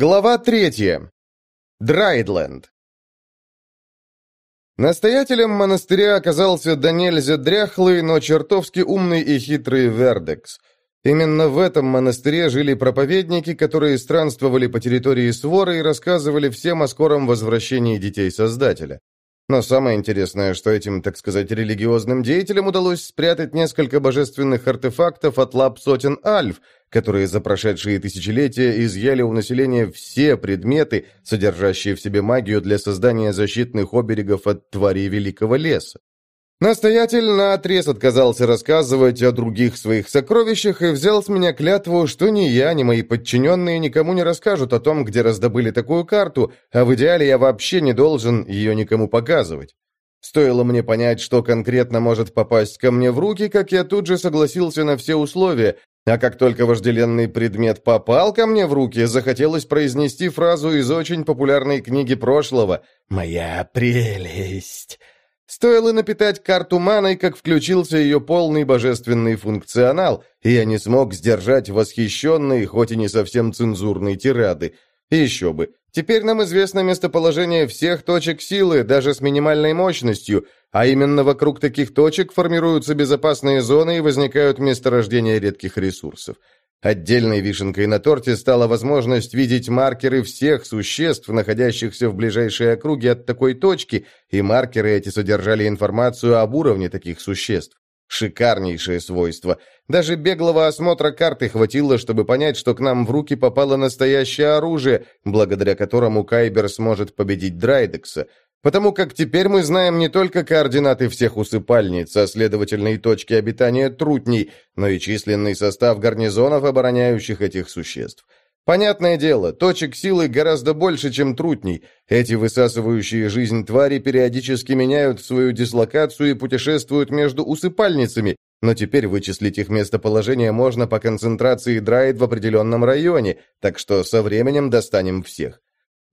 Глава третья. Драйдленд. Настоятелем монастыря оказался да нельзя дряхлый, но чертовски умный и хитрый Вердекс. Именно в этом монастыре жили проповедники, которые странствовали по территории Своры и рассказывали всем о скором возвращении детей Создателя. Но самое интересное, что этим, так сказать, религиозным деятелям удалось спрятать несколько божественных артефактов от лап сотен альф, которые за прошедшие тысячелетия изъяли у населения все предметы, содержащие в себе магию для создания защитных оберегов от тварей Великого Леса. Настоятель наотрез отказался рассказывать о других своих сокровищах и взял с меня клятву, что ни я, ни мои подчиненные никому не расскажут о том, где раздобыли такую карту, а в идеале я вообще не должен ее никому показывать. Стоило мне понять, что конкретно может попасть ко мне в руки, как я тут же согласился на все условия, а как только вожделенный предмет попал ко мне в руки, захотелось произнести фразу из очень популярной книги прошлого «Моя прелесть». Стоило напитать карту маной, как включился ее полный божественный функционал, и я не смог сдержать восхищенные, хоть и не совсем цензурные тирады. еще бы, теперь нам известно местоположение всех точек силы, даже с минимальной мощностью, а именно вокруг таких точек формируются безопасные зоны и возникают месторождения редких ресурсов. Отдельной вишенкой на торте стала возможность видеть маркеры всех существ, находящихся в ближайшей округе от такой точки, и маркеры эти содержали информацию об уровне таких существ. Шикарнейшее свойство. Даже беглого осмотра карты хватило, чтобы понять, что к нам в руки попало настоящее оружие, благодаря которому Кайбер сможет победить Драйдекса. Потому как теперь мы знаем не только координаты всех усыпальниц, а следовательно и точки обитания трутней, но и численный состав гарнизонов, обороняющих этих существ. Понятное дело, точек силы гораздо больше, чем трутней. Эти высасывающие жизнь твари периодически меняют свою дислокацию и путешествуют между усыпальницами, но теперь вычислить их местоположение можно по концентрации драйд в определенном районе, так что со временем достанем всех.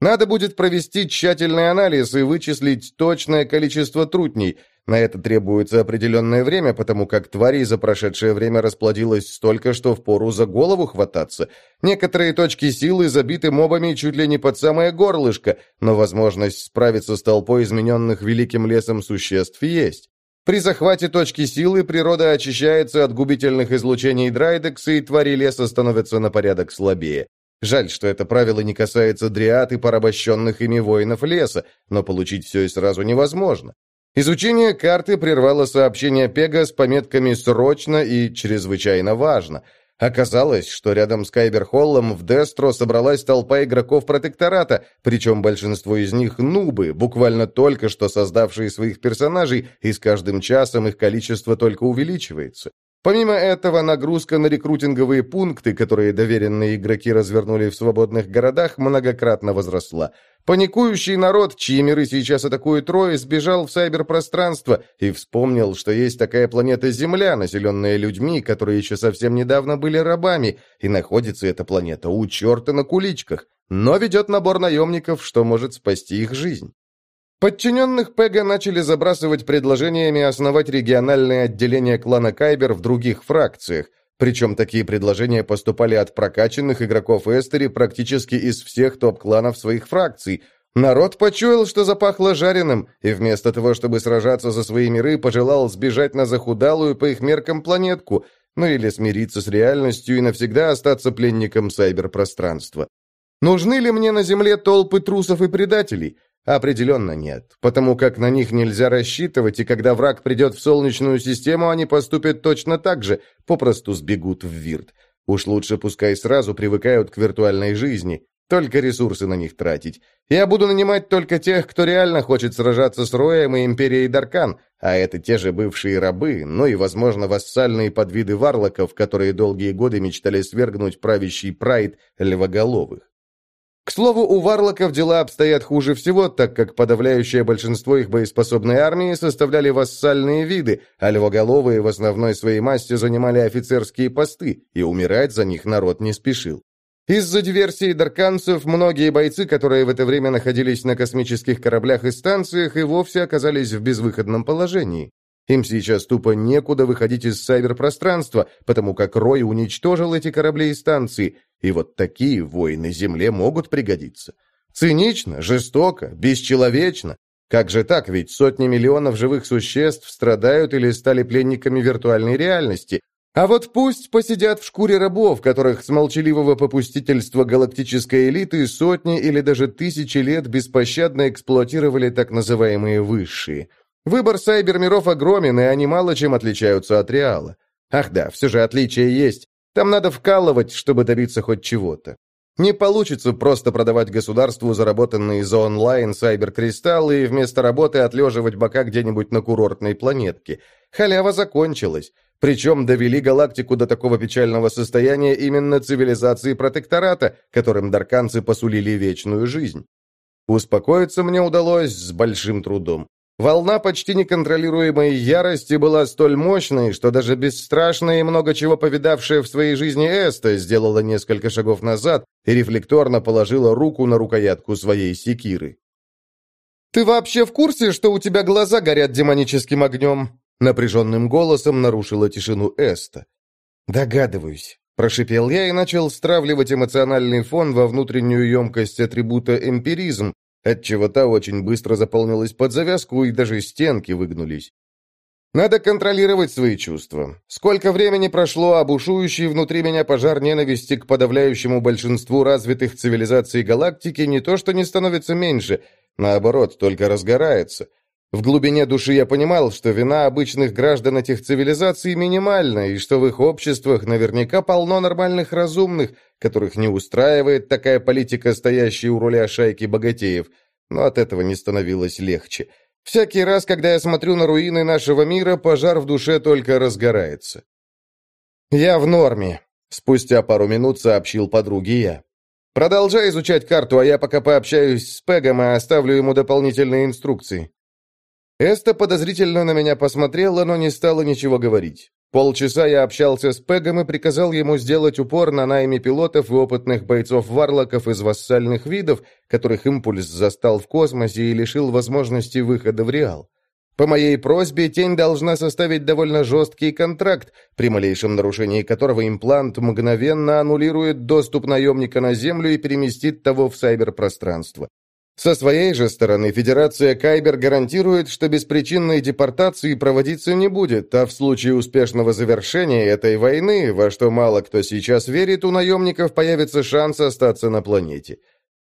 Надо будет провести тщательный анализ и вычислить точное количество трутней. На это требуется определенное время, потому как тварей за прошедшее время расплодилось столько, что впору за голову хвататься. Некоторые точки силы забиты мобами чуть ли не под самое горлышко, но возможность справиться с толпой измененных великим лесом существ есть. При захвате точки силы природа очищается от губительных излучений Драйдекса, и твари леса становятся на порядок слабее. Жаль, что это правило не касается дриад и порабощенных ими воинов леса, но получить все и сразу невозможно. Изучение карты прервало сообщение Пега с пометками «срочно» и «чрезвычайно важно». Оказалось, что рядом с Кайберхоллом в Дестро собралась толпа игроков протектората, причем большинство из них нубы, буквально только что создавшие своих персонажей, и с каждым часом их количество только увеличивается. Помимо этого, нагрузка на рекрутинговые пункты, которые доверенные игроки развернули в свободных городах, многократно возросла. Паникующий народ, чьи миры сейчас атакуют Рой, сбежал в сайберпространство и вспомнил, что есть такая планета Земля, населенная людьми, которые еще совсем недавно были рабами, и находится эта планета у черта на куличках, но ведет набор наемников, что может спасти их жизнь. Подчиненных Пега начали забрасывать предложениями основать региональное отделение клана Кайбер в других фракциях, причем такие предложения поступали от прокачанных игроков Эстери практически из всех топ-кланов своих фракций. Народ почуял, что запахло жареным, и вместо того, чтобы сражаться за свои миры, пожелал сбежать на захудалую по их меркам планетку, ну или смириться с реальностью и навсегда остаться пленником сайберпространства. Нужны ли мне на Земле толпы трусов и предателей? Определенно нет, потому как на них нельзя рассчитывать, и когда враг придет в Солнечную систему, они поступят точно так же, попросту сбегут в Вирт. Уж лучше пускай сразу привыкают к виртуальной жизни, только ресурсы на них тратить. Я буду нанимать только тех, кто реально хочет сражаться с Роем и Империей Даркан, а это те же бывшие рабы, ну и, возможно, вассальные подвиды варлоков, которые долгие годы мечтали свергнуть правящий прайд львоголовых. К слову, у варлоков дела обстоят хуже всего, так как подавляющее большинство их боеспособной армии составляли вассальные виды, а львоголовые в основной своей массе занимали офицерские посты, и умирать за них народ не спешил. Из-за диверсии дарканцев многие бойцы, которые в это время находились на космических кораблях и станциях, и вовсе оказались в безвыходном положении. Им сейчас тупо некуда выходить из сайберпространства, потому как Рой уничтожил эти корабли и станции, и вот такие войны Земле могут пригодиться. Цинично, жестоко, бесчеловечно. Как же так, ведь сотни миллионов живых существ страдают или стали пленниками виртуальной реальности, а вот пусть посидят в шкуре рабов, которых с молчаливого попустительства галактической элиты сотни или даже тысячи лет беспощадно эксплуатировали так называемые высшие. Выбор сайбермиров огромен, и они мало чем отличаются от реала. Ах да, все же отличия есть. Там надо вкалывать, чтобы добиться хоть чего-то. Не получится просто продавать государству заработанные за онлайн сайберкристаллы и вместо работы отлеживать бока где-нибудь на курортной планетке. Халява закончилась. Причем довели галактику до такого печального состояния именно цивилизации протектората, которым дарканцы посулили вечную жизнь. Успокоиться мне удалось с большим трудом. Волна почти неконтролируемой ярости была столь мощной, что даже бесстрашная и много чего повидавшая в своей жизни Эста сделала несколько шагов назад и рефлекторно положила руку на рукоятку своей секиры. «Ты вообще в курсе, что у тебя глаза горят демоническим огнем?» Напряженным голосом нарушила тишину Эста. «Догадываюсь», — прошипел я и начал стравливать эмоциональный фон во внутреннюю емкость атрибута эмпиризм, отчего та очень быстро заполнилась под завязку и даже стенки выгнулись. Надо контролировать свои чувства. Сколько времени прошло, а бушующий внутри меня пожар ненависти к подавляющему большинству развитых цивилизаций галактики не то что не становится меньше, наоборот, только разгорается. В глубине души я понимал, что вина обычных граждан этих цивилизаций минимальна, и что в их обществах наверняка полно нормальных разумных, которых не устраивает такая политика, стоящая у руля шайки богатеев. Но от этого не становилось легче. Всякий раз, когда я смотрю на руины нашего мира, пожар в душе только разгорается. «Я в норме», — спустя пару минут сообщил подруге я. «Продолжай изучать карту, а я пока пообщаюсь с Пегом и оставлю ему дополнительные инструкции». Эста подозрительно на меня посмотрела, но не стала ничего говорить. Полчаса я общался с Пегом и приказал ему сделать упор на найме пилотов и опытных бойцов-варлоков из вассальных видов, которых импульс застал в космосе и лишил возможности выхода в реал. По моей просьбе, тень должна составить довольно жесткий контракт, при малейшем нарушении которого имплант мгновенно аннулирует доступ наемника на Землю и переместит того в сайберпространство. Со своей же стороны, Федерация Кайбер гарантирует, что беспричинной депортации проводиться не будет, а в случае успешного завершения этой войны, во что мало кто сейчас верит, у наемников появится шанс остаться на планете.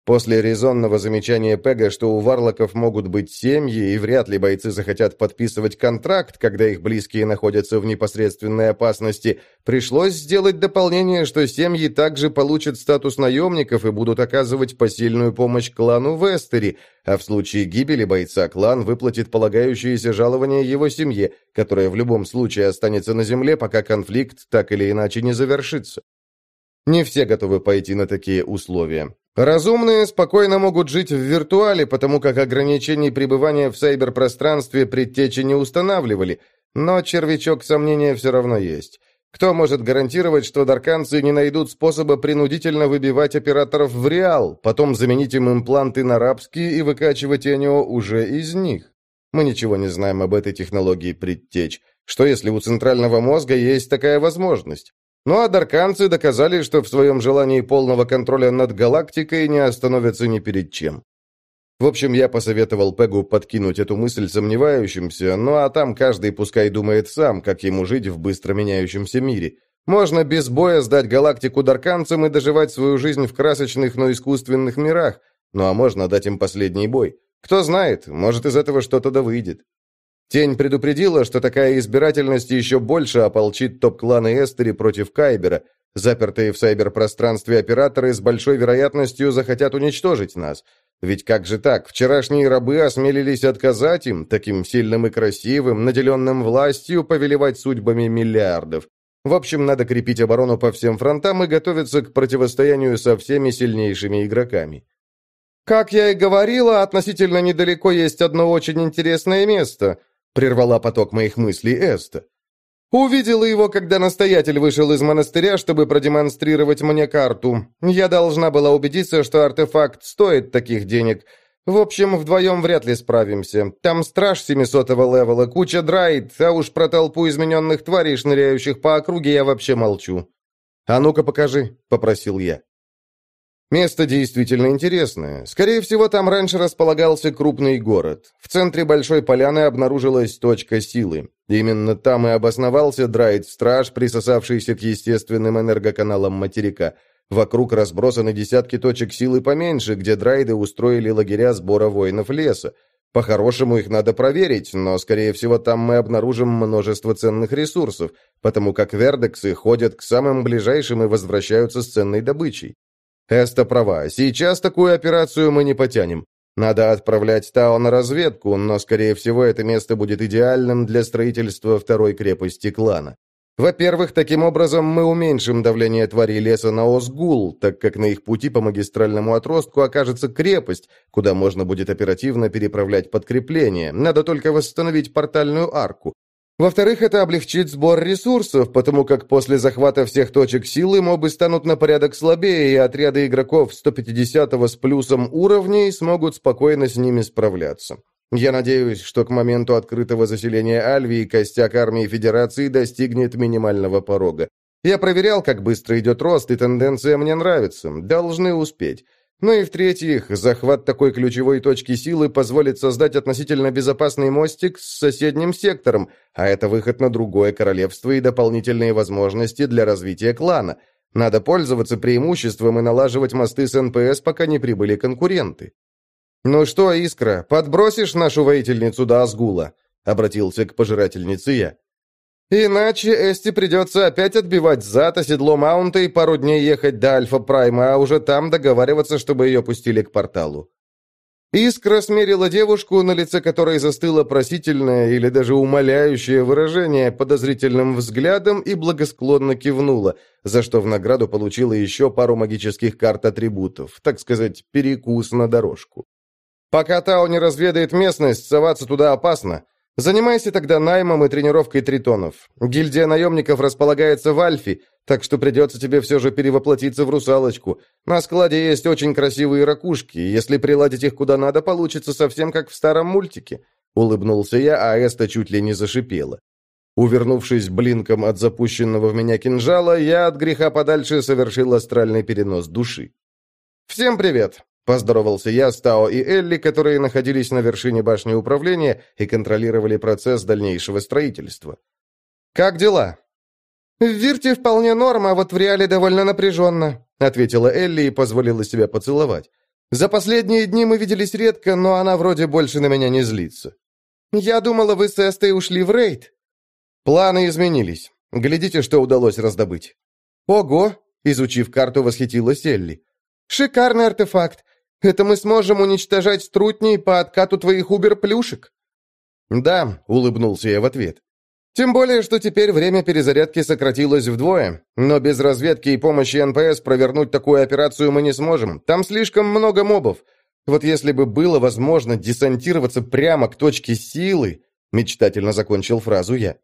После резонного замечания Пега, что у варлоков могут быть семьи, и вряд ли бойцы захотят подписывать контракт, когда их близкие находятся в непосредственной опасности, пришлось сделать дополнение, что семьи также получат статус наемников и будут оказывать посильную помощь клану Вестери, а в случае гибели бойца клан выплатит полагающееся жалование его семье, которое в любом случае останется на земле, пока конфликт так или иначе не завершится. Не все готовы пойти на такие условия. Разумные спокойно могут жить в виртуале, потому как ограничений пребывания в сайберпространстве предтечи не устанавливали, но червячок сомнения все равно есть. Кто может гарантировать, что дарканцы не найдут способа принудительно выбивать операторов в реал, потом заменить им импланты на рабские и выкачивать ЭНИО уже из них? Мы ничего не знаем об этой технологии предтеч. Что если у центрального мозга есть такая возможность? Ну а дарканцы доказали, что в своем желании полного контроля над галактикой не остановятся ни перед чем. В общем, я посоветовал Пегу подкинуть эту мысль сомневающимся, ну а там каждый пускай думает сам, как ему жить в быстро меняющемся мире. Можно без боя сдать галактику дарканцам и доживать свою жизнь в красочных, но искусственных мирах, ну а можно дать им последний бой. Кто знает, может из этого что-то да выйдет. Тень предупредила, что такая избирательность еще больше ополчит топ-кланы Эстери против Кайбера. Запертые в сайберпространстве операторы с большой вероятностью захотят уничтожить нас. Ведь как же так, вчерашние рабы осмелились отказать им, таким сильным и красивым, наделенным властью, повелевать судьбами миллиардов. В общем, надо крепить оборону по всем фронтам и готовиться к противостоянию со всеми сильнейшими игроками. «Как я и говорила, относительно недалеко есть одно очень интересное место», прервала поток моих мыслей Эста. Увидела его, когда настоятель вышел из монастыря, чтобы продемонстрировать мне карту. Я должна была убедиться, что артефакт стоит таких денег. В общем, вдвоем вряд ли справимся. Там страж 700-го левела, куча драйд, а уж про толпу измененных тварей, шныряющих по округе, я вообще молчу. «А ну-ка покажи», — попросил я. Место действительно интересное. Скорее всего, там раньше располагался крупный город. В центре большой поляны обнаружилась точка силы. Именно там и обосновался Драйд-страж, присосавшийся к естественным энергоканалам материка. Вокруг разбросаны десятки точек силы поменьше, где драйды устроили лагеря сбора воинов леса. По-хорошему их надо проверить, но, скорее всего, там мы обнаружим множество ценных ресурсов, потому как вердексы ходят к самым ближайшим и возвращаются с ценной добычей. Эста права, сейчас такую операцию мы не потянем. Надо отправлять Тао на разведку, но, скорее всего, это место будет идеальным для строительства второй крепости клана. Во-первых, таким образом мы уменьшим давление тварей леса на Озгул, так как на их пути по магистральному отростку окажется крепость, куда можно будет оперативно переправлять подкрепления. Надо только восстановить портальную арку. Во-вторых, это облегчит сбор ресурсов, потому как после захвата всех точек силы мобы станут на порядок слабее, и отряды игроков 150 с плюсом уровней смогут спокойно с ними справляться. Я надеюсь, что к моменту открытого заселения Альвии костяк армии Федерации достигнет минимального порога. Я проверял, как быстро идет рост, и тенденция мне нравится. Должны успеть. Ну и в-третьих, захват такой ключевой точки силы позволит создать относительно безопасный мостик с соседним сектором, а это выход на другое королевство и дополнительные возможности для развития клана. Надо пользоваться преимуществом и налаживать мосты с НПС, пока не прибыли конкуренты. «Ну что, Искра, подбросишь нашу воительницу до Азгула?» — обратился к пожирательнице я. «Иначе Эсти придется опять отбивать зад, о седло маунта и пару дней ехать до Альфа Прайма, а уже там договариваться, чтобы ее пустили к порталу». Искра смерила девушку, на лице которой застыло просительное или даже умоляющее выражение подозрительным взглядом и благосклонно кивнула, за что в награду получила еще пару магических карт атрибутов, так сказать, перекус на дорожку. Пока Тао не разведает местность, соваться туда опасно. Занимайся тогда наймом и тренировкой тритонов. Гильдия наемников располагается в Альфе, так что придется тебе все же перевоплотиться в русалочку. На складе есть очень красивые ракушки, если приладить их куда надо, получится совсем как в старом мультике». Улыбнулся я, а Эста чуть ли не зашипела. Увернувшись блинком от запущенного в меня кинжала, я от греха подальше совершил астральный перенос души. «Всем привет! Поздоровался я с Тао и Элли, которые находились на вершине башни управления и контролировали процесс дальнейшего строительства. «Как дела?» «В Вирте вполне норм, а вот в Реале довольно напряженно», ответила Элли и позволила себя поцеловать. «За последние дни мы виделись редко, но она вроде больше на меня не злится». «Я думала, вы с Эстой ушли в рейд». «Планы изменились. Глядите, что удалось раздобыть». «Ого!» — изучив карту, восхитилась Элли. «Шикарный артефакт. Это мы сможем уничтожать трутней по откату твоих убер-плюшек?» «Да», — улыбнулся я в ответ. «Тем более, что теперь время перезарядки сократилось вдвое, но без разведки и помощи НПС провернуть такую операцию мы не сможем. Там слишком много мобов. Вот если бы было возможно десантироваться прямо к точке силы...» Мечтательно закончил фразу я.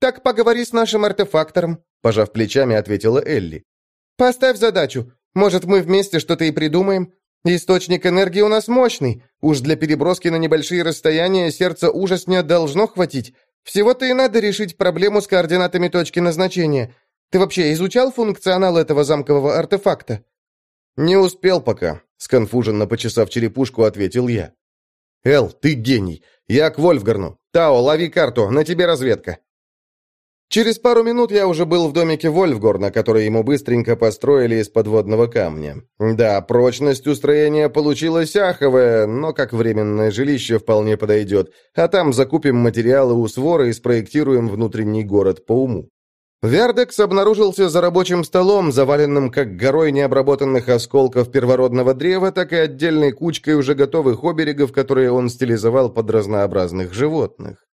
«Так поговори с нашим артефактором», — пожав плечами, ответила Элли. «Поставь задачу. Может, мы вместе что-то и придумаем? Источник энергии у нас мощный. Уж для переброски на небольшие расстояния сердца ужас не должно хватить. Всего-то и надо решить проблему с координатами точки назначения. Ты вообще изучал функционал этого замкового артефакта? Не успел пока, сконфуженно почесав черепушку, ответил я. Эл, ты гений. Я к Вольфгарну. Тао, лови карту, на тебе разведка. Через пару минут я уже был в домике Вольфгорна, который ему быстренько построили из подводного камня. Да, прочность устроения получилась аховая, но как временное жилище вполне подойдет, а там закупим материалы у свора и спроектируем внутренний город по уму. Вердекс обнаружился за рабочим столом, заваленным как горой необработанных осколков первородного древа, так и отдельной кучкой уже готовых оберегов, которые он стилизовал под разнообразных животных.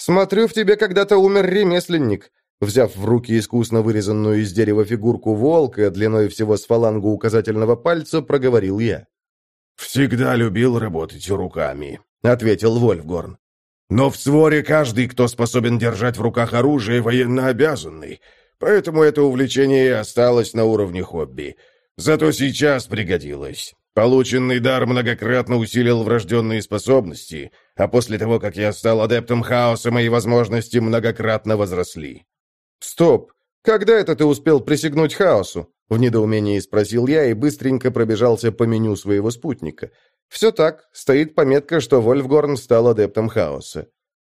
«Смотрю, в тебе когда-то умер ремесленник», Взяв в руки искусно вырезанную из дерева фигурку волка, длиной всего с фалангу указательного пальца, проговорил я. «Всегда любил работать руками», — ответил Вольфгорн. «Но в своре каждый, кто способен держать в руках оружие, военно обязанный, поэтому это увлечение осталось на уровне хобби. Зато сейчас пригодилось. Полученный дар многократно усилил врожденные способности, а после того, как я стал адептом хаоса, мои возможности многократно возросли». «Стоп! Когда это ты успел присягнуть хаосу?» В недоумении спросил я и быстренько пробежался по меню своего спутника. «Все так, стоит пометка, что Вольфгорн стал адептом хаоса».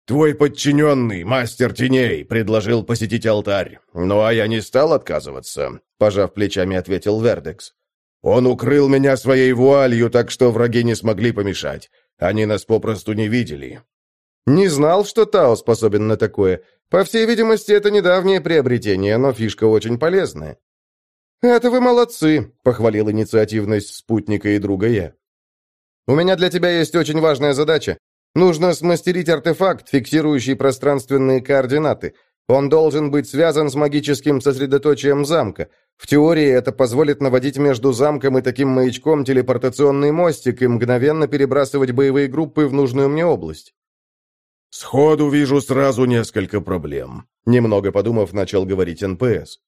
«Твой подчиненный, мастер теней, предложил посетить алтарь. Ну, а я не стал отказываться», — пожав плечами, ответил Вердекс. Он укрыл меня своей вуалью, так что враги не смогли помешать. Они нас попросту не видели. Не знал, что Тао способен на такое. По всей видимости, это недавнее приобретение, но фишка очень полезная. «Это вы молодцы», — похвалил инициативность спутника и друга я. «У меня для тебя есть очень важная задача. Нужно смастерить артефакт, фиксирующий пространственные координаты. Он должен быть связан с магическим сосредоточием замка. В теории это позволит наводить между замком и таким маячком телепортационный мостик и мгновенно перебрасывать боевые группы в нужную мне область. «Сходу вижу сразу несколько проблем», — немного подумав, начал говорить НПС.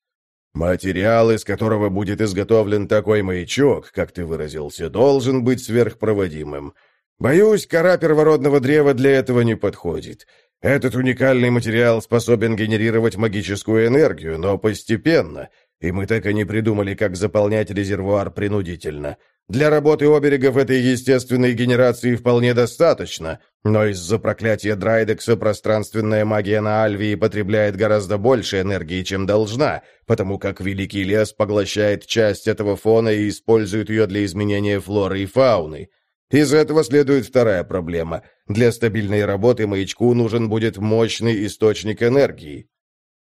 «Материал, из которого будет изготовлен такой маячок, как ты выразился, должен быть сверхпроводимым. Боюсь, кора первородного древа для этого не подходит. Этот уникальный материал способен генерировать магическую энергию, но постепенно, и мы так и не придумали, как заполнять резервуар принудительно. Для работы оберегов этой естественной генерации вполне достаточно, но из-за проклятия Драйдекса пространственная магия на Альвии потребляет гораздо больше энергии, чем должна, потому как Великий Лес поглощает часть этого фона и использует ее для изменения флоры и фауны. Из этого следует вторая проблема. Для стабильной работы маячку нужен будет мощный источник энергии.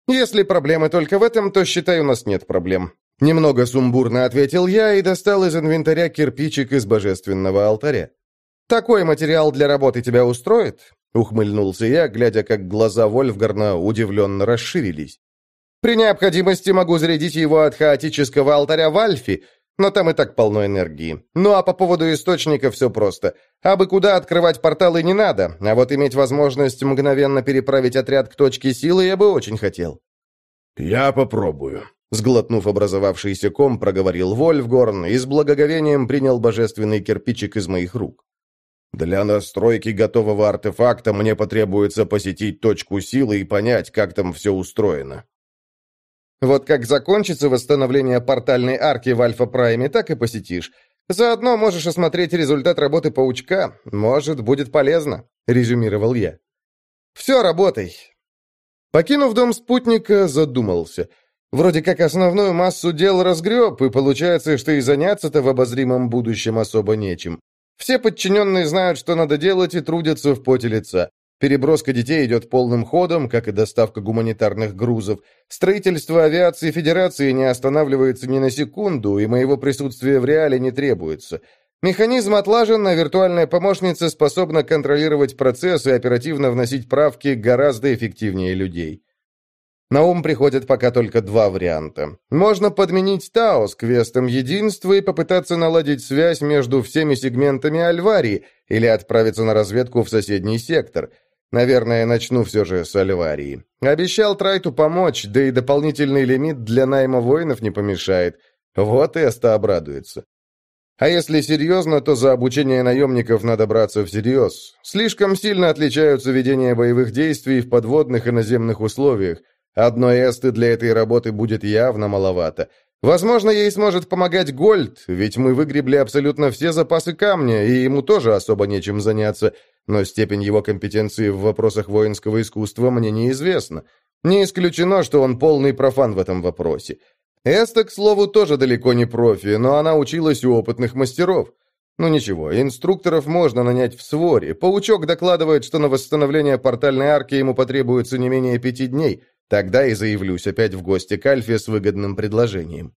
«Если проблемы только в этом, то, считай, у нас нет проблем». Немного сумбурно ответил я и достал из инвентаря кирпичик из божественного алтаря. «Такой материал для работы тебя устроит?» Ухмыльнулся я, глядя, как глаза Вольфгарна удивленно расширились. «При необходимости могу зарядить его от хаотического алтаря в Альфе, но там и так полно энергии. Ну а по поводу источника все просто. Абы куда открывать порталы не надо, а вот иметь возможность мгновенно переправить отряд к точке силы я бы очень хотел. «Я попробую», — сглотнув образовавшийся ком, проговорил Вольфгорн и с благоговением принял божественный кирпичик из моих рук. «Для настройки готового артефакта мне потребуется посетить точку силы и понять, как там все устроено. Вот как закончится восстановление портальной арки в Альфа-Прайме, так и посетишь. Заодно можешь осмотреть результат работы паучка. Может, будет полезно», — резюмировал я. «Все, работай». Покинув дом спутника, задумался. Вроде как основную массу дел разгреб, и получается, что и заняться-то в обозримом будущем особо нечем. Все подчиненные знают, что надо делать, и трудятся в поте лица. Переброска детей идет полным ходом, как и доставка гуманитарных грузов. Строительство авиации Федерации не останавливается ни на секунду, и моего присутствия в реале не требуется. Механизм отлажен, а виртуальная помощница способна контролировать процесс и оперативно вносить правки гораздо эффективнее людей. На ум приходят пока только два варианта. Можно подменить Тао с квестом единства и попытаться наладить связь между всеми сегментами Альварии или отправиться на разведку в соседний сектор – Наверное, начну все же с Альварии. Обещал Трайту помочь, да и дополнительный лимит для найма воинов не помешает. Вот Эста обрадуется. А если серьезно, то за обучение наемников надо браться всерьез. Слишком сильно отличаются ведения боевых действий в подводных и наземных условиях. Одной Эсты для этой работы будет явно маловато. Возможно, ей сможет помогать Гольд, ведь мы выгребли абсолютно все запасы камня, и ему тоже особо нечем заняться но степень его компетенции в вопросах воинского искусства мне неизвестна. Не исключено, что он полный профан в этом вопросе. Эста, к слову, тоже далеко не профи, но она училась у опытных мастеров. Ну ничего, инструкторов можно нанять в своре. Паучок докладывает, что на восстановление портальной арки ему потребуется не менее пяти дней. Тогда и заявлюсь опять в гости к Альфе с выгодным предложением.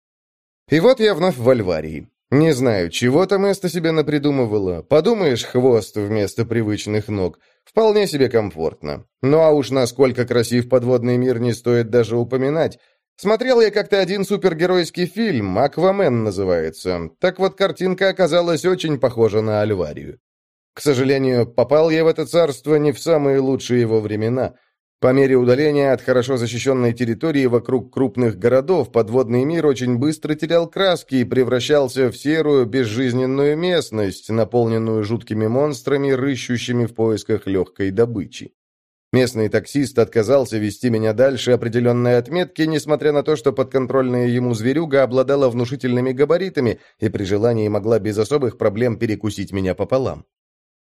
И вот я вновь в Альварии. Не знаю, чего там Эста себе напридумывала. Подумаешь, хвост вместо привычных ног. Вполне себе комфортно. Ну а уж насколько красив подводный мир не стоит даже упоминать. Смотрел я как-то один супергеройский фильм, «Аквамен» называется. Так вот, картинка оказалась очень похожа на Альварию. К сожалению, попал я в это царство не в самые лучшие его времена. По мере удаления от хорошо защищенной территории вокруг крупных городов подводный мир очень быстро терял краски и превращался в серую, безжизненную местность, наполненную жуткими монстрами, рыщущими в поисках легкой добычи. Местный таксист отказался вести меня дальше определенной отметки, несмотря на то, что подконтрольная ему зверюга обладала внушительными габаритами и при желании могла без особых проблем перекусить меня пополам.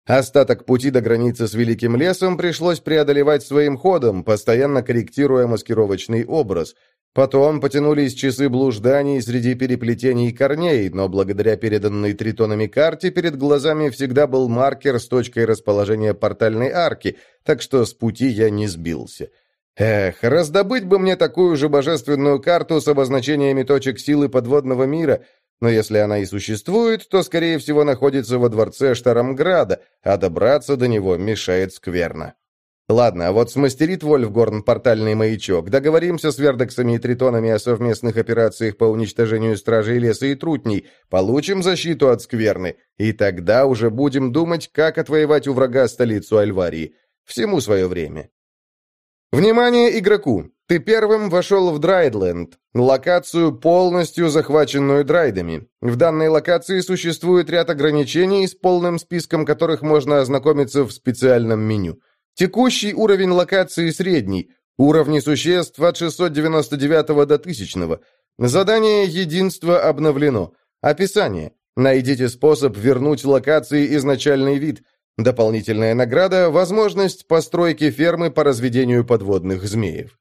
Остаток пути до границы с Великим лесом пришлось преодолевать своим ходом, постоянно корректируя маскировочный образ. Потом потянулись часы блужданий среди переплетений корней, но благодаря переданной тритонами карте перед глазами всегда был маркер с точкой расположения портальной арки, так что с пути я не сбился. Эх, раздобыть бы мне такую же божественную карту с обозначениями точек силы подводного мира — но если она и существует, то, скорее всего, находится во дворце Штарамграда, а добраться до него мешает скверно. Ладно, а вот смастерит Вольфгорн портальный маячок, договоримся с Вердексами и Тритонами о совместных операциях по уничтожению стражей леса и трутней, получим защиту от скверны, и тогда уже будем думать, как отвоевать у врага столицу Альварии. Всему свое время. Внимание игроку! Ты первым вошел в Драйдленд, локацию, полностью захваченную драйдами. В данной локации существует ряд ограничений, с полным списком которых можно ознакомиться в специальном меню. Текущий уровень локации средний, уровни существ от 699 до 1000. Задание «Единство» обновлено. Описание. Найдите способ вернуть локации изначальный вид. Дополнительная награда – возможность постройки фермы по разведению подводных змеев.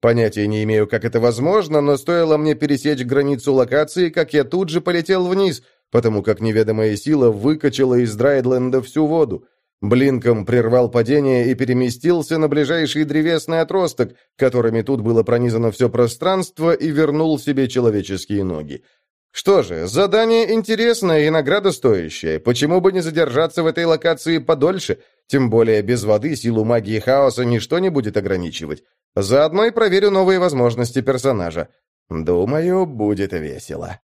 Понятия не имею, как это возможно, но стоило мне пересечь границу локации, как я тут же полетел вниз, потому как неведомая сила выкачала из Драйдленда всю воду. Блинком прервал падение и переместился на ближайший древесный отросток, которыми тут было пронизано все пространство, и вернул себе человеческие ноги. Что же, задание интересное и награда стоящая. Почему бы не задержаться в этой локации подольше? Тем более без воды силу магии хаоса ничто не будет ограничивать. Заодно и проверю новые возможности персонажа. Думаю, будет весело.